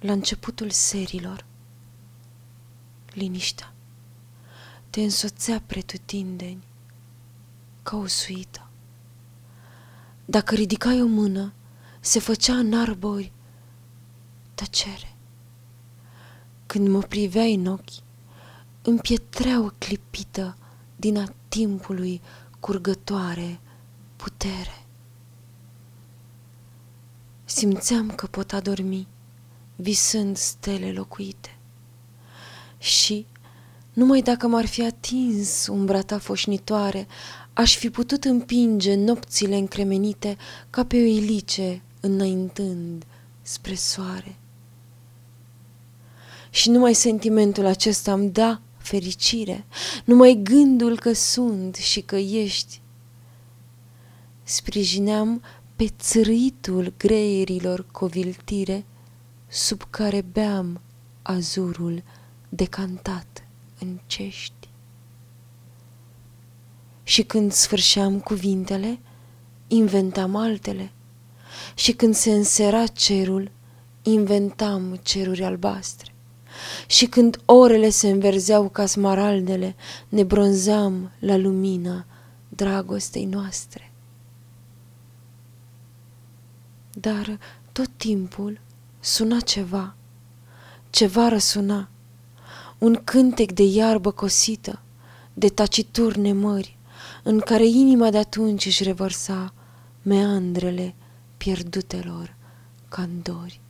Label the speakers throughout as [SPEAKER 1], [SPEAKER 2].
[SPEAKER 1] la începutul serilor. Liniștea te însoțea pretutindeni ca o suită. Dacă ridicai o mână, se făcea în arbori tăcere. Când mă priveai în ochi, împietreau clipită din a timpului curgătoare putere. Simțeam că pot adormi, visând stele locuite. Și, numai dacă m-ar fi atins umbra ta foșnitoare, aș fi putut împinge nopțile încremenite ca pe o ilice înaintând spre soare. Și numai sentimentul acesta îmi da fericire, numai gândul că sunt și că ești. Sprijineam pe țâritul greierilor coviltire, sub care beam azurul decantat în cești. Și când sfârșeam cuvintele, inventam altele. Și când se însera cerul, inventam ceruri albastre. Și când orele se înverzeau ca smaraldele, ne bronzeam la lumina dragostei noastre. Dar tot timpul suna ceva, ceva răsuna, un cântec de iarbă cosită, de taciturne mări, în care inima de atunci își revărsa meandrele pierdutelor candori.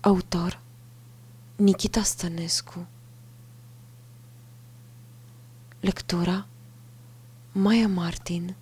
[SPEAKER 1] Autor Nikita Stănescu. Lectura Maia Martin